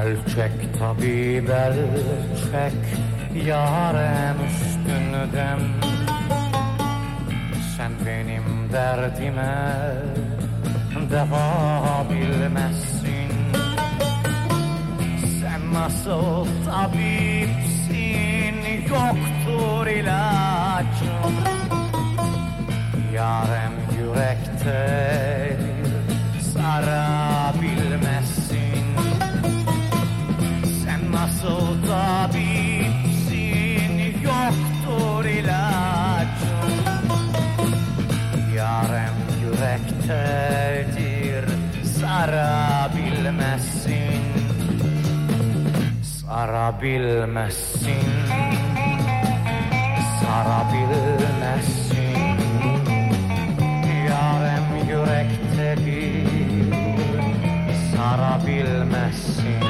Elçek tabip elçek Yarem üstünden Sen benim derdime Deva bilmezsin. Sen nasıl tabipsin? Yoktur ilacım nasıl tabipsin yoktur ilacım Yarem yürektedir sarabilmezsin Sarabilmezsin Sarabilmezsin Yarem yürektedir Sarabilmezsin